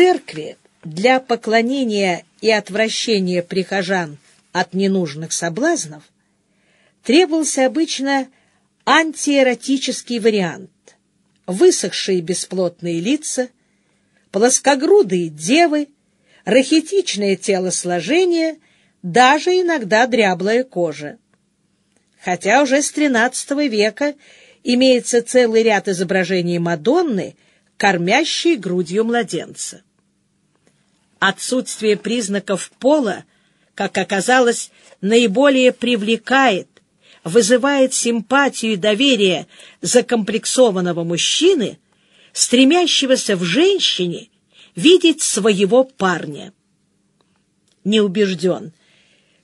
церкви для поклонения и отвращения прихожан от ненужных соблазнов требовался обычно антиэротический вариант. Высохшие бесплотные лица, плоскогрудые девы, рахитичное телосложение, даже иногда дряблая кожа. Хотя уже с XIII века имеется целый ряд изображений Мадонны, кормящей грудью младенца. Отсутствие признаков пола, как оказалось, наиболее привлекает, вызывает симпатию и доверие закомплексованного мужчины, стремящегося в женщине видеть своего парня. Не убежден,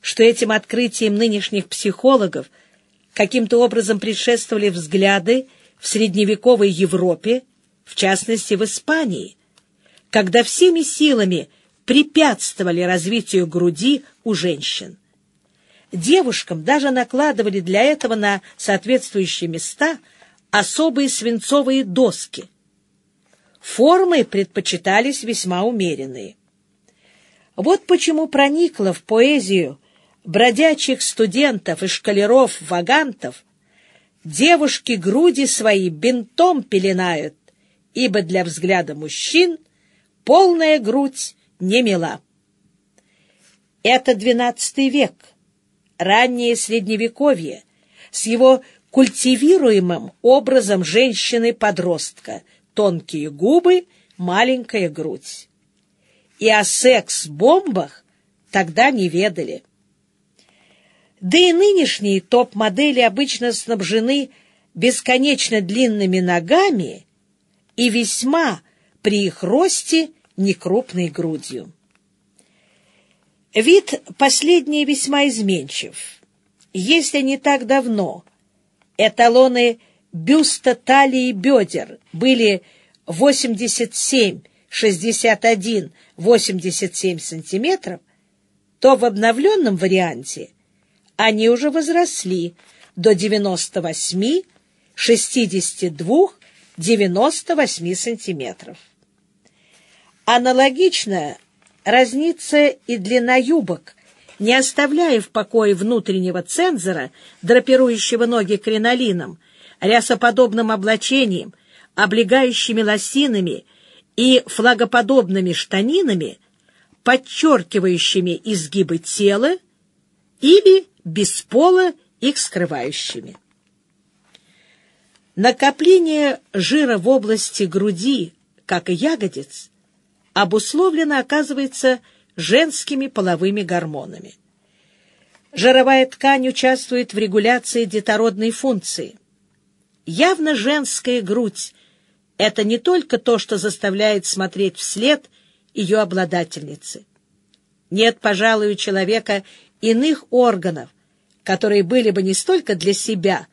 что этим открытием нынешних психологов каким-то образом предшествовали взгляды в средневековой Европе, в частности в Испании, когда всеми силами препятствовали развитию груди у женщин. Девушкам даже накладывали для этого на соответствующие места особые свинцовые доски. Формы предпочитались весьма умеренные. Вот почему проникла в поэзию бродячих студентов и шкалеров-вагантов девушки груди свои бинтом пеленают, ибо для взгляда мужчин полная грудь не мила. Это XII век, раннее Средневековье, с его культивируемым образом женщины-подростка, тонкие губы, маленькая грудь. И о секс-бомбах тогда не ведали. Да и нынешние топ-модели обычно снабжены бесконечно длинными ногами и весьма при их росте некрупной грудью. Вид последний весьма изменчив. Если не так давно эталоны бюста талии и бедер были 87, 61, 87 сантиметров, то в обновленном варианте они уже возросли до 98, 62, 98 сантиметров. Аналогично разнится и длина юбок, не оставляя в покое внутреннего цензора, драпирующего ноги кринолином, рясоподобным облачением, облегающими лосинами и флагоподобными штанинами, подчеркивающими изгибы тела или без пола их скрывающими. Накопление жира в области груди, как и ягодиц, обусловлено, оказывается, женскими половыми гормонами. Жировая ткань участвует в регуляции детородной функции. Явно женская грудь – это не только то, что заставляет смотреть вслед ее обладательницы. Нет, пожалуй, у человека иных органов, которые были бы не столько для себя,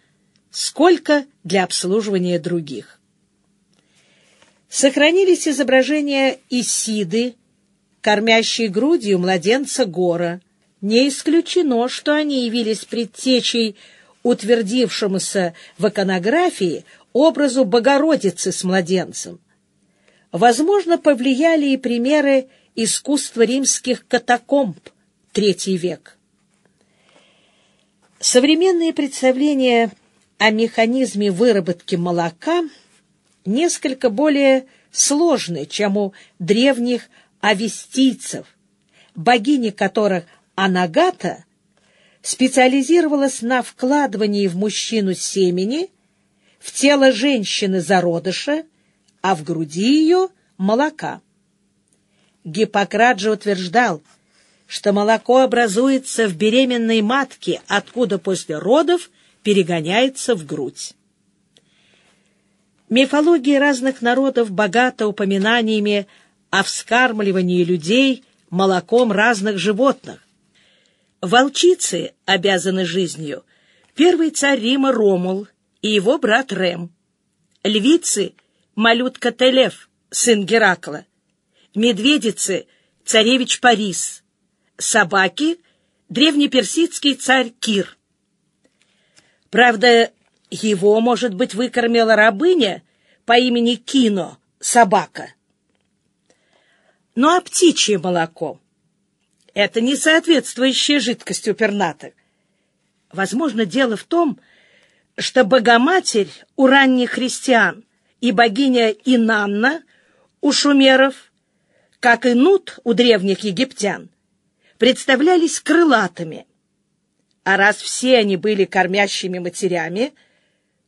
сколько для обслуживания других. Сохранились изображения Исиды, кормящей грудью младенца Гора. Не исключено, что они явились предтечей утвердившемуся в иконографии образу Богородицы с младенцем. Возможно, повлияли и примеры искусства римских катакомб, III век. Современные представления о механизме выработки молока несколько более сложны, чем у древних авестийцев, богини которых Анагата специализировалась на вкладывании в мужчину семени, в тело женщины зародыша, а в груди ее — молока. Гиппократ же утверждал, что молоко образуется в беременной матке, откуда после родов перегоняется в грудь. Мифология разных народов богата упоминаниями о вскармливании людей молоком разных животных. Волчицы обязаны жизнью первый царь Рима Ромул и его брат Рем. Львицы — малютка Телев, сын Геракла. Медведицы — царевич Парис собаки древнеперсидский царь Кир. Правда, его, может быть, выкормила рабыня по имени Кино, собака. Ну а птичье молоко? Это не соответствующая жидкость у пернатых. Возможно, дело в том, что Богоматерь у ранних христиан и богиня Инанна у шумеров, как и Нут у древних египтян, представлялись крылатыми. А раз все они были кормящими матерями,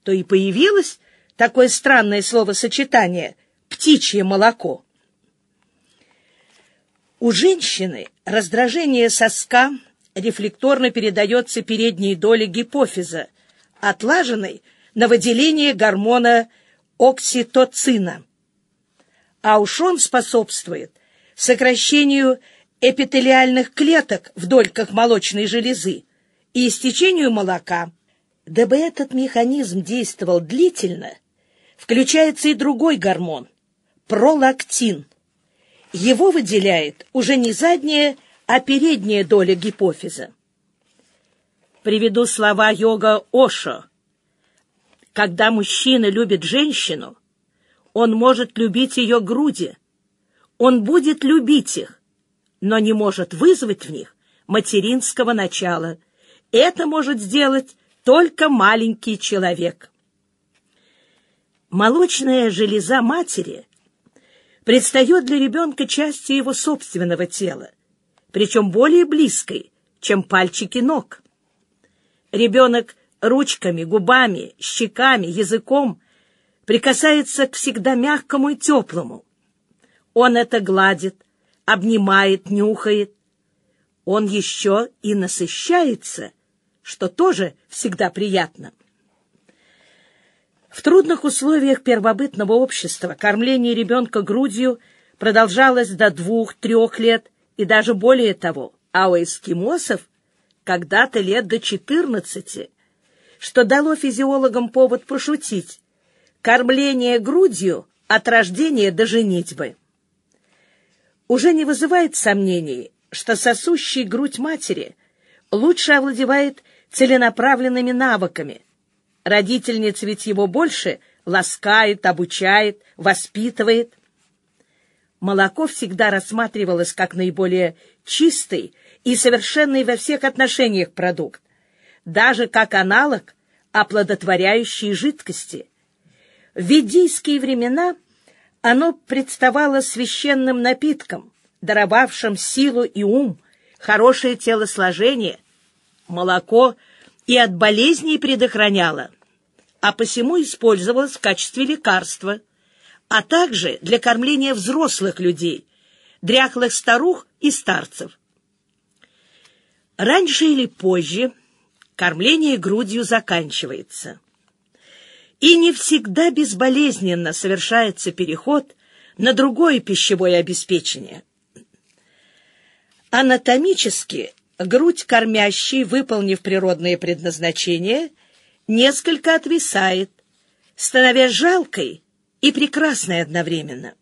то и появилось такое странное словосочетание «птичье молоко». У женщины раздражение соска рефлекторно передается передней доле гипофиза, отлаженной на выделение гормона окситоцина. А уж он способствует сокращению эпителиальных клеток в дольках молочной железы и истечению молока. Дабы этот механизм действовал длительно, включается и другой гормон – пролактин. Его выделяет уже не задняя, а передняя доля гипофиза. Приведу слова йога Ошо. Когда мужчина любит женщину, он может любить ее груди, он будет любить их, но не может вызвать в них материнского начала. Это может сделать только маленький человек. Молочная железа матери предстает для ребенка частью его собственного тела, причем более близкой, чем пальчики ног. Ребенок ручками, губами, щеками, языком прикасается к всегда мягкому и теплому. Он это гладит, обнимает, нюхает. Он еще и насыщается, что тоже всегда приятно. В трудных условиях первобытного общества кормление ребенка грудью продолжалось до двух-трех лет и даже более того, а у эскимосов когда-то лет до четырнадцати, что дало физиологам повод пошутить. Кормление грудью от рождения до женитьбы. Уже не вызывает сомнений, что сосущий грудь матери лучше овладевает целенаправленными навыками. Родительница ведь его больше ласкает, обучает, воспитывает. Молоко всегда рассматривалось как наиболее чистый и совершенный во всех отношениях продукт, даже как аналог оплодотворяющей жидкости. В ведийские времена оно представало священным напитком, даровавшим силу и ум, хорошее телосложение. Молоко и от болезней предохраняло, а посему использовалось в качестве лекарства, а также для кормления взрослых людей, дряхлых старух и старцев. Раньше или позже кормление грудью заканчивается. И не всегда безболезненно совершается переход на другое пищевое обеспечение. Анатомически грудь кормящей, выполнив природное предназначение, несколько отвисает, становясь жалкой и прекрасной одновременно.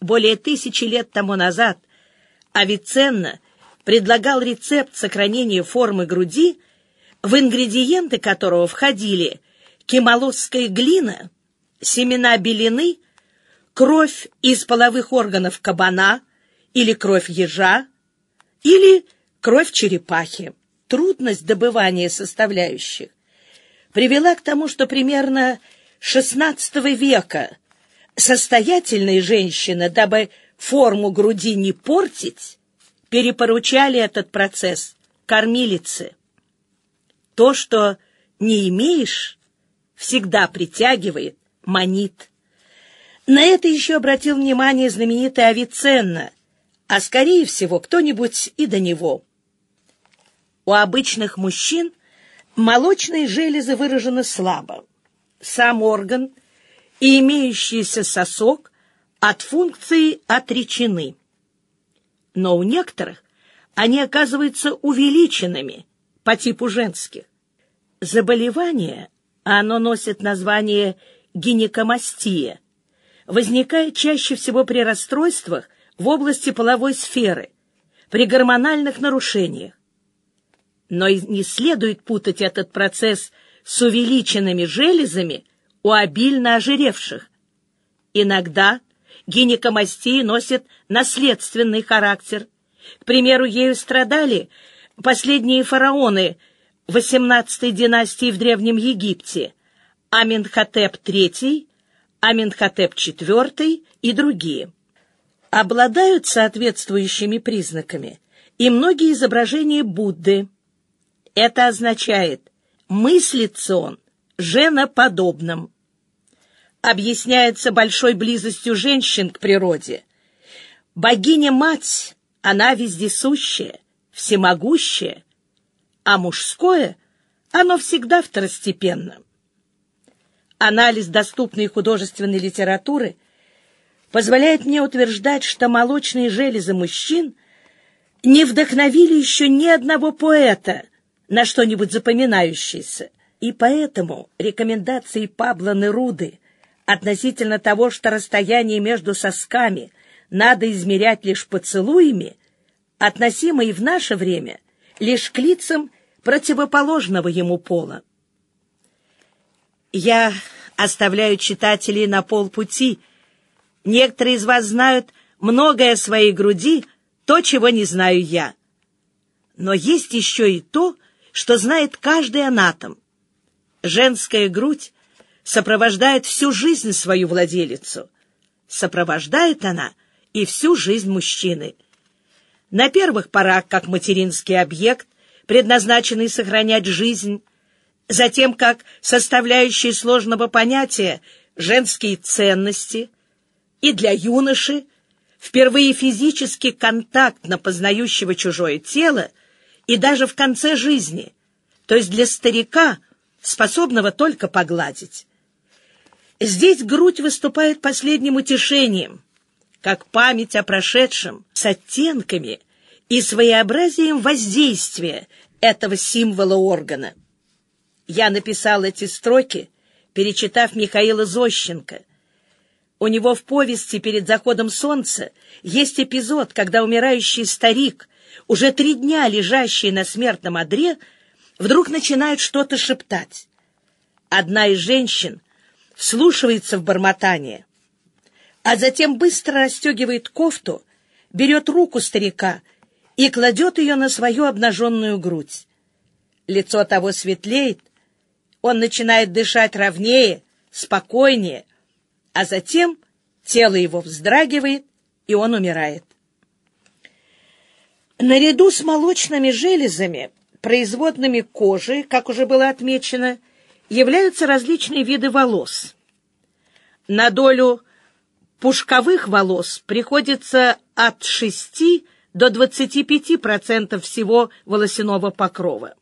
Более тысячи лет тому назад Авиценна предлагал рецепт сохранения формы груди, в ингредиенты которого входили кемалосская глина, семена белины, кровь из половых органов кабана или кровь ежа, или кровь черепахи. Трудность добывания составляющих привела к тому, что примерно XVI века состоятельные женщины, дабы форму груди не портить, перепоручали этот процесс кормилице. То, что не имеешь, всегда притягивает, манит. На это еще обратил внимание знаменитый Авиценна, а, скорее всего, кто-нибудь и до него. У обычных мужчин молочные железы выражены слабо. Сам орган и имеющийся сосок от функции отречены но у некоторых они оказываются увеличенными по типу женских. Заболевание, а оно носит название гинекомастия, возникает чаще всего при расстройствах в области половой сферы, при гормональных нарушениях. Но не следует путать этот процесс с увеличенными железами у обильно ожиревших. Иногда гинекомастии носит наследственный характер. К примеру, ею страдали последние фараоны XVIII династии в Древнем Египте, Аминхотеп III, Аминхотеп IV и другие. Обладают соответствующими признаками и многие изображения Будды. Это означает, мыслится он женоподобным. Объясняется большой близостью женщин к природе. Богиня-мать, она вездесущая, всемогущая, а мужское, оно всегда второстепенно. Анализ доступной художественной литературы позволяет мне утверждать, что молочные железы мужчин не вдохновили еще ни одного поэта на что-нибудь запоминающееся, и поэтому рекомендации Пабло Неруды относительно того, что расстояние между сосками надо измерять лишь поцелуями, относимы и в наше время лишь к лицам противоположного ему пола. Я оставляю читателей на полпути. Некоторые из вас знают многое о своей груди, то, чего не знаю я. Но есть еще и то, что знает каждый анатом. Женская грудь сопровождает всю жизнь свою владелицу. Сопровождает она и всю жизнь мужчины. На первых порах как материнский объект, предназначенный сохранять жизнь, затем как составляющие сложного понятия женские ценности, и для юноши впервые физический контакт на познающего чужое тело, и даже в конце жизни, то есть для старика, способного только погладить. Здесь грудь выступает последним утешением, как память о прошедшем, с оттенками и своеобразием воздействия этого символа органа. Я написал эти строки, перечитав Михаила Зощенко. У него в повести «Перед заходом солнца» есть эпизод, когда умирающий старик, уже три дня лежащий на смертном одре, вдруг начинает что-то шептать. Одна из женщин вслушивается в бормотание, а затем быстро расстегивает кофту, берет руку старика и кладет ее на свою обнаженную грудь. Лицо того светлеет, он начинает дышать ровнее, спокойнее, а затем тело его вздрагивает, и он умирает. Наряду с молочными железами, производными кожи, как уже было отмечено, являются различные виды волос. На долю пушковых волос приходится от 6 до 25% всего волосяного покрова.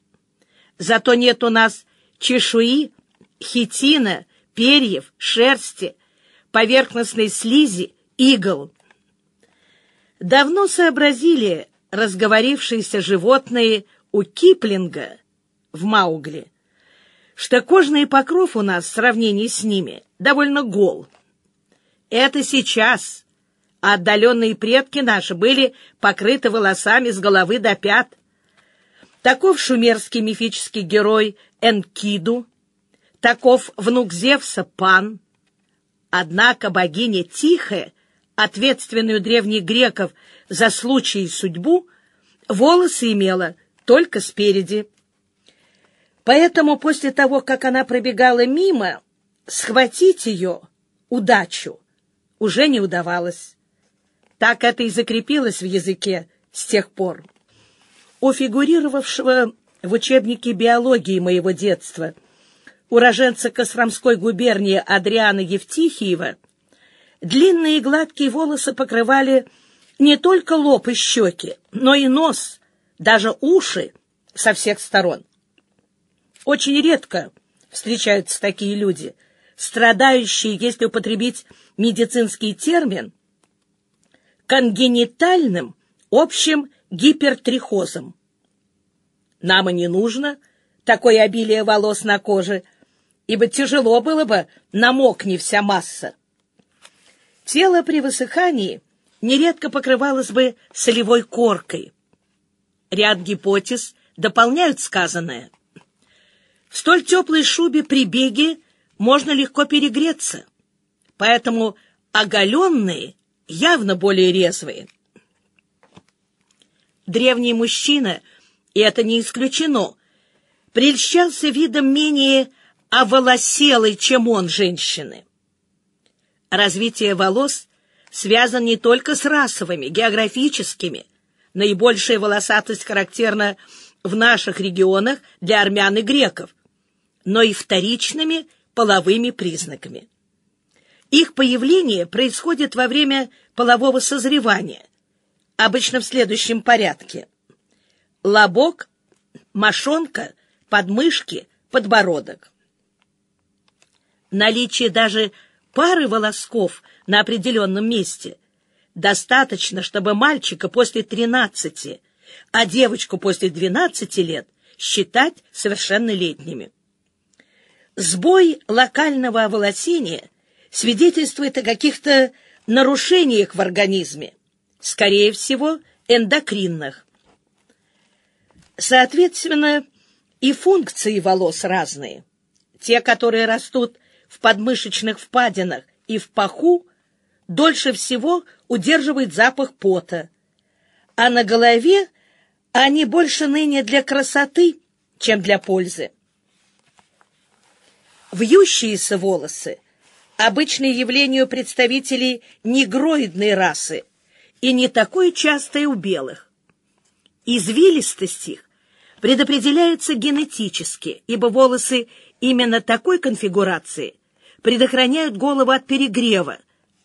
Зато нет у нас чешуи, хитина, перьев, шерсти, поверхностной слизи, игл. Давно сообразили разговорившиеся животные у Киплинга в Маугли, что кожный покров у нас в сравнении с ними довольно гол. Это сейчас, а отдаленные предки наши были покрыты волосами с головы до пят. Таков шумерский мифический герой Энкиду, таков внук Зевса Пан. Однако богиня Тихая, ответственную древних греков за случай и судьбу, волосы имела только спереди. Поэтому после того, как она пробегала мимо, схватить ее, удачу, уже не удавалось. Так это и закрепилось в языке с тех пор у фигурировавшего в учебнике биологии моего детства, уроженца Костромской губернии Адриана Евтихиева, длинные гладкие волосы покрывали не только лоб и щеки, но и нос, даже уши со всех сторон. Очень редко встречаются такие люди, страдающие, если употребить медицинский термин, конгенитальным общим гипертрихозом. Нам и не нужно такое обилие волос на коже, ибо тяжело было бы, намокни вся масса. Тело при высыхании нередко покрывалось бы солевой коркой. Ряд гипотез дополняют сказанное. В столь теплой шубе при беге можно легко перегреться, поэтому оголенные явно более резвые. Древний мужчина, и это не исключено, прельщался видом менее оволоселой, чем он, женщины. Развитие волос связано не только с расовыми, географическими. Наибольшая волосатость характерна в наших регионах для армян и греков, но и вторичными половыми признаками. Их появление происходит во время полового созревания, обычно в следующем порядке. Лобок, мошонка, подмышки, подбородок. Наличие даже пары волосков на определенном месте достаточно, чтобы мальчика после 13, а девочку после 12 лет считать совершеннолетними. Сбой локального оволосения свидетельствует о каких-то нарушениях в организме, скорее всего, эндокринных. Соответственно, и функции волос разные. Те, которые растут в подмышечных впадинах и в паху, дольше всего удерживают запах пота, а на голове они больше ныне для красоты, чем для пользы. Вьющиеся волосы – обычное явление представителей негроидной расы и не такое частое у белых. Извилистость их предопределяется генетически, ибо волосы именно такой конфигурации предохраняют голову от перегрева,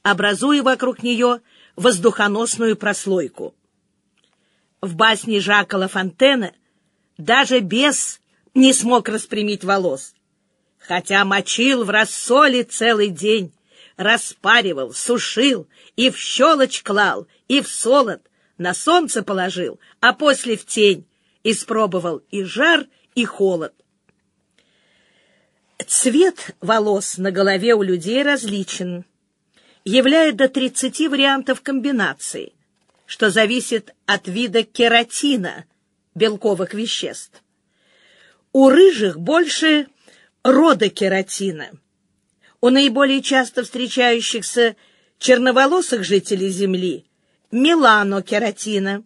образуя вокруг нее воздухоносную прослойку. В басне Жака Лафонтена даже бес не смог распрямить волос, хотя мочил в рассоле целый день, распаривал, сушил, и в щелочь клал, и в солод, на солнце положил, а после в тень, испробовал и жар, и холод. Цвет волос на голове у людей различен, являя до 30 вариантов комбинаций, что зависит от вида кератина, белковых веществ. У рыжих больше рода кератина. У наиболее часто встречающихся черноволосых жителей Земли – меланокератина.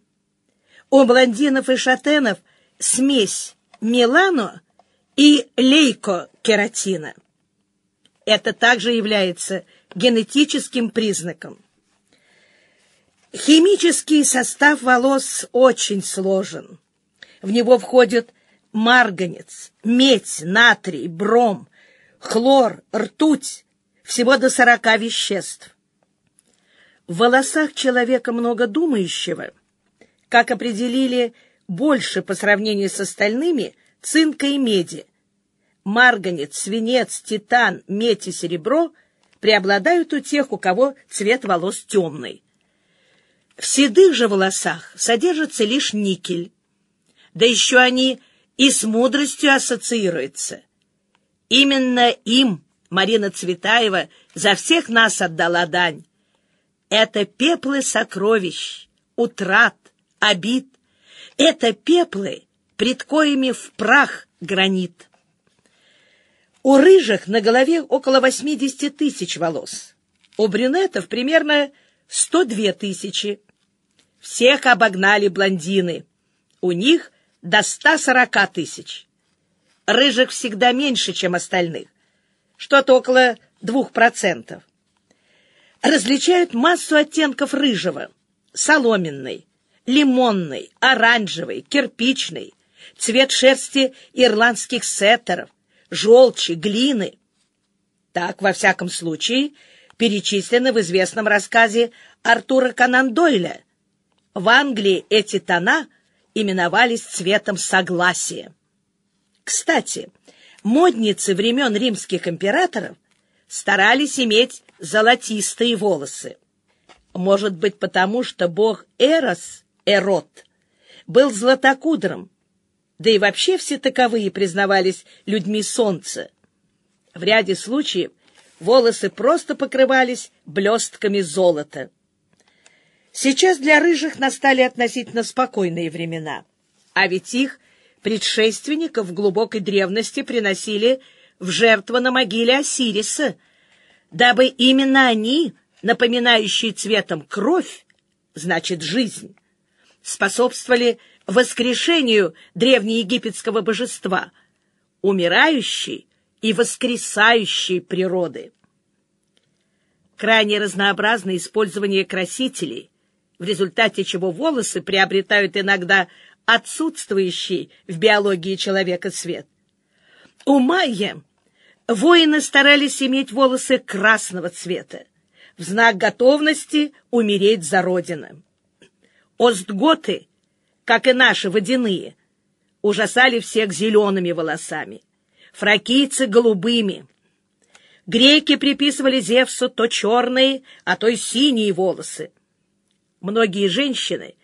У блондинов и шатенов – смесь мелано и лейкокератина. Это также является генетическим признаком. Химический состав волос очень сложен. В него входят марганец, медь, натрий, бром, хлор, ртуть, всего до сорока веществ. В волосах человека много думающего, как определили больше по сравнению с остальными цинка и меди. Марганец, свинец, титан, медь и серебро преобладают у тех, у кого цвет волос темный. В седых же волосах содержится лишь никель. Да еще они и с мудростью ассоциируется. Именно им Марина Цветаева за всех нас отдала дань. Это пеплы сокровищ, утрат, обид. Это пеплы, пред коими в прах гранит. У рыжих на голове около 80 тысяч волос. У брюнетов примерно 102 тысячи. Всех обогнали блондины. У них до 140 тысяч. Рыжих всегда меньше, чем остальных, что-то около 2%. Различают массу оттенков рыжего, соломенный, лимонный, оранжевый, кирпичный, цвет шерсти ирландских сеттеров, желчи, глины. Так, во всяком случае, перечислены в известном рассказе Артура Конан Дойля. В Англии эти тона именовались цветом согласия. Кстати, модницы времен римских императоров старались иметь золотистые волосы. Может быть, потому что бог Эрос, Эрот, был златокудром, да и вообще все таковые признавались людьми солнца. В ряде случаев волосы просто покрывались блестками золота. Сейчас для рыжих настали относительно спокойные времена, а ведь их предшественников в глубокой древности приносили в жертву на могиле Осириса, дабы именно они напоминающие цветом кровь, значит жизнь, способствовали воскрешению древнеегипетского божества, умирающей и воскресающей природы. Крайне разнообразное использование красителей, в результате чего волосы приобретают иногда отсутствующий в биологии человека цвет. У майя воины старались иметь волосы красного цвета, в знак готовности умереть за родину. Остготы, как и наши водяные, ужасали всех зелеными волосами, фракийцы — голубыми. Греки приписывали Зевсу то черные, а то и синие волосы. Многие женщины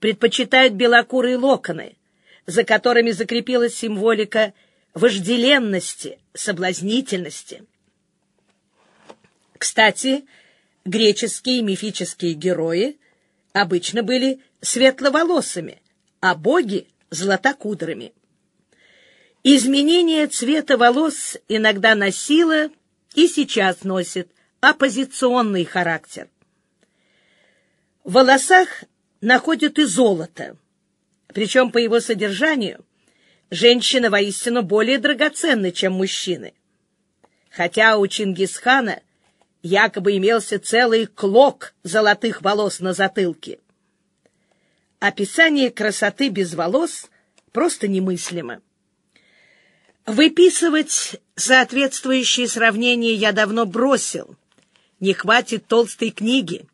предпочитают белокурые локоны, за которыми закрепилась символика вожделенности, соблазнительности. Кстати, греческие мифические герои обычно были светловолосыми, а боги — златокудрыми. Изменение цвета волос иногда носило и сейчас носит оппозиционный характер. В волосах находят и золото, причем по его содержанию женщины воистину более драгоценны, чем мужчины. Хотя у Чингисхана якобы имелся целый клок золотых волос на затылке. Описание красоты без волос просто немыслимо. Выписывать соответствующие сравнения я давно бросил. Не хватит толстой книги.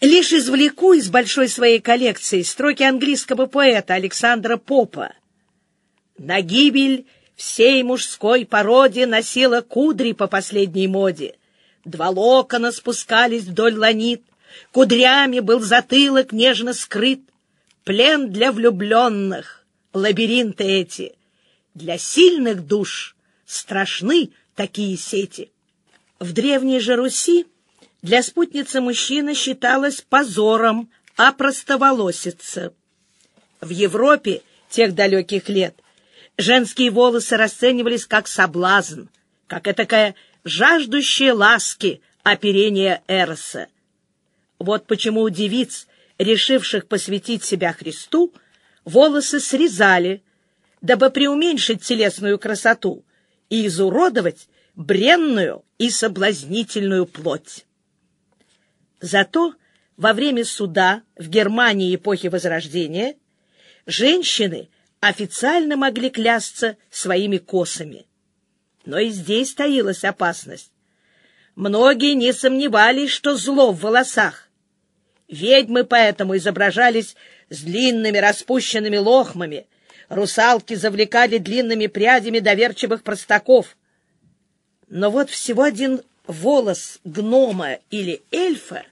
Лишь извлеку из большой своей коллекции строки английского поэта Александра Попа. На гибель всей мужской породе носила кудри по последней моде. Два локона спускались вдоль ланит, кудрями был затылок нежно скрыт. Плен для влюбленных, лабиринты эти — для сильных душ страшны такие сети. В древней же Руси для спутницы мужчина считалась позором, а простоволосица. В Европе тех далеких лет женские волосы расценивались как соблазн, как такая жаждущая ласки оперение Эроса. Вот почему у девиц, решивших посвятить себя Христу, волосы срезали, дабы преуменьшить телесную красоту и изуродовать бренную и соблазнительную плоть. Зато во время суда в Германии эпохи Возрождения женщины официально могли клясться своими косами. Но и здесь таилась опасность. Многие не сомневались, что зло в волосах. Ведьмы поэтому изображались с длинными распущенными лохмами, русалки завлекали длинными прядями доверчивых простаков. Но вот всего один волос гнома или эльфа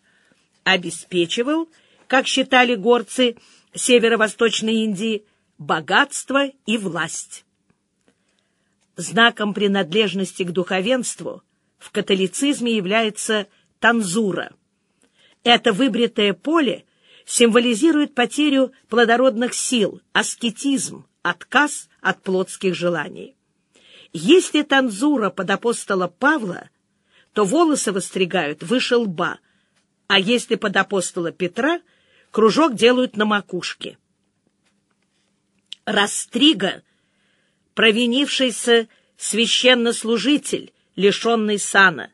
обеспечивал, как считали горцы северо-восточной Индии, богатство и власть. Знаком принадлежности к духовенству в католицизме является танзура. Это выбритое поле символизирует потерю плодородных сил, аскетизм, отказ от плотских желаний. Если танзура под апостола Павла, то волосы востригают выше лба, а если под апостола Петра, кружок делают на макушке. Растрига, провинившийся священнослужитель, лишенный сана.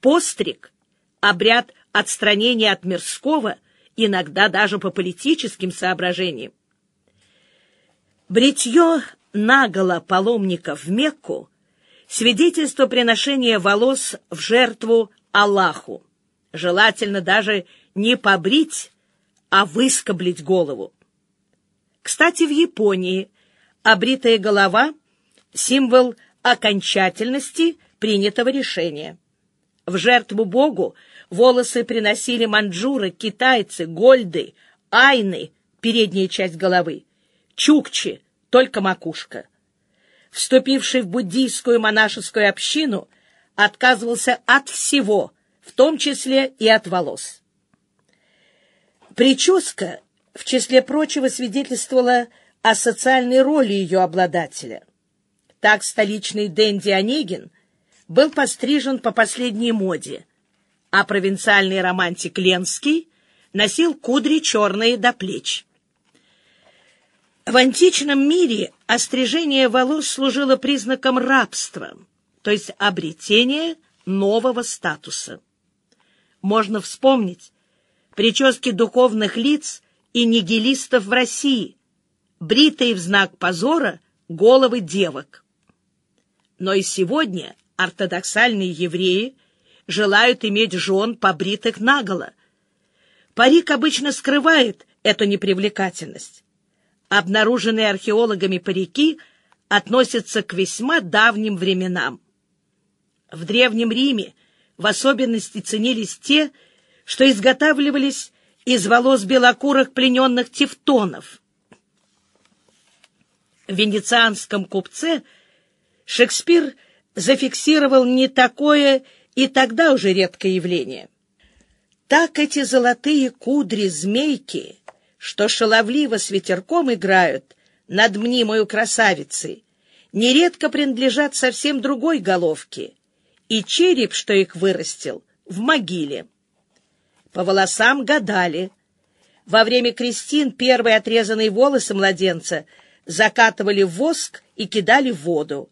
Постриг — обряд отстранения от мирского, иногда даже по политическим соображениям. Бритье наголо паломников в Мекку — свидетельство приношения волос в жертву Аллаху. Желательно даже не побрить, а выскоблить голову. Кстати, в Японии обритая голова — символ окончательности принятого решения. В жертву Богу волосы приносили манджуры, китайцы, гольды, айны, передняя часть головы, чукчи, только макушка. Вступивший в буддийскую монашескую общину, отказывался от всего, в том числе и от волос. Прическа, в числе прочего, свидетельствовала о социальной роли ее обладателя. Так столичный Дэнди Онегин был пострижен по последней моде, а провинциальный романтик Ленский носил кудри черные до плеч. В античном мире острижение волос служило признаком рабства, то есть обретения нового статуса. Можно вспомнить прически духовных лиц и нигилистов в России, бритые в знак позора головы девок. Но и сегодня ортодоксальные евреи желают иметь жен побритых наголо. Парик обычно скрывает эту непривлекательность обнаруженные археологами парики относятся к весьма давним временам. В Древнем Риме в особенности ценились те, что изготавливались из волос белокурых плененных тевтонов. Венецианском купце Шекспир зафиксировал не такое и тогда уже редкое явление. Так эти золотые кудри-змейки что шаловливо с ветерком играют над мнимою красавицей, нередко принадлежат совсем другой головке, и череп, что их вырастил, в могиле. По волосам гадали. Во время крестин первые отрезанные волосы младенца закатывали воск и кидали в воду.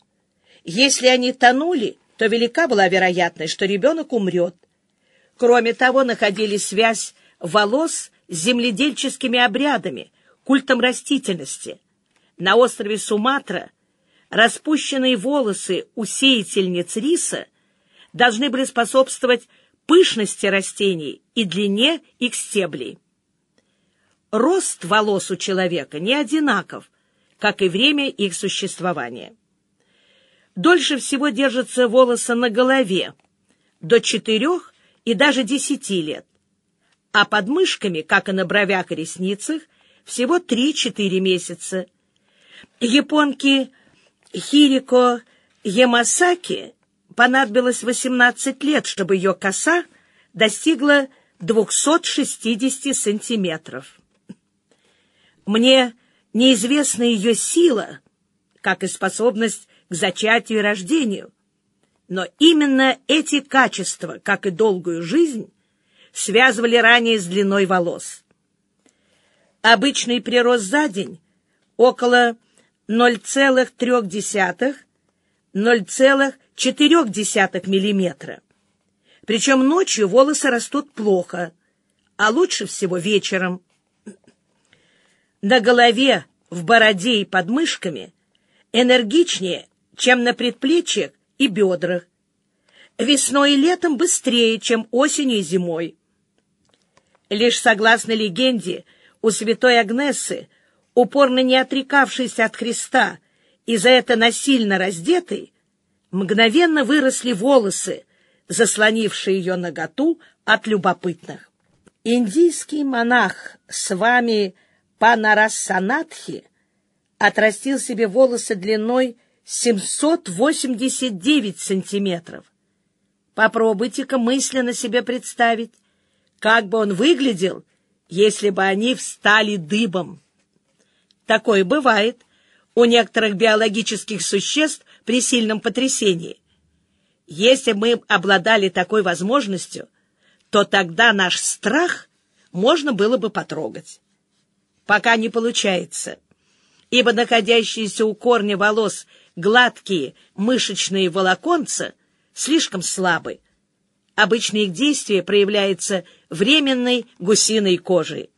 Если они тонули, то велика была вероятность, что ребенок умрет. Кроме того, находили связь волос с земледельческими обрядами, культом растительности. На острове Суматра распущенные волосы у сеятельниц риса должны были способствовать пышности растений и длине их стеблей. Рост волос у человека не одинаков, как и время их существования. Дольше всего держатся волосы на голове, до четырех и даже десяти лет а под мышками, как и на бровях и ресницах, всего 3-4 месяца. Японке Хирико Ямасаки понадобилось 18 лет, чтобы ее коса достигла 260 сантиметров. Мне неизвестна ее сила, как и способность к зачатию и рождению, но именно эти качества, как и долгую жизнь, связывали ранее с длиной волос. Обычный прирост за день около 0,3-0,4 мм. Причем ночью волосы растут плохо, а лучше всего вечером. На голове, в бороде и под мышками энергичнее, чем на предплечьях и бедрах. Весной и летом быстрее, чем осенью и зимой. Лишь согласно легенде, у святой Агнессы, упорно не отрекавшейся от Христа и за это насильно раздетой, мгновенно выросли волосы, заслонившие ее наготу от любопытных. Индийский монах с вами Панарассанатхи отрастил себе волосы длиной 789 сантиметров. Попробуйте-ка мысленно себе представить, как бы он выглядел, если бы они встали дыбом. Такое бывает у некоторых биологических существ при сильном потрясении. Если мы обладали такой возможностью, то тогда наш страх можно было бы потрогать. Пока не получается, ибо находящиеся у корня волос гладкие мышечные волоконца слишком слабы, Обычно их действие проявляется временной гусиной кожей.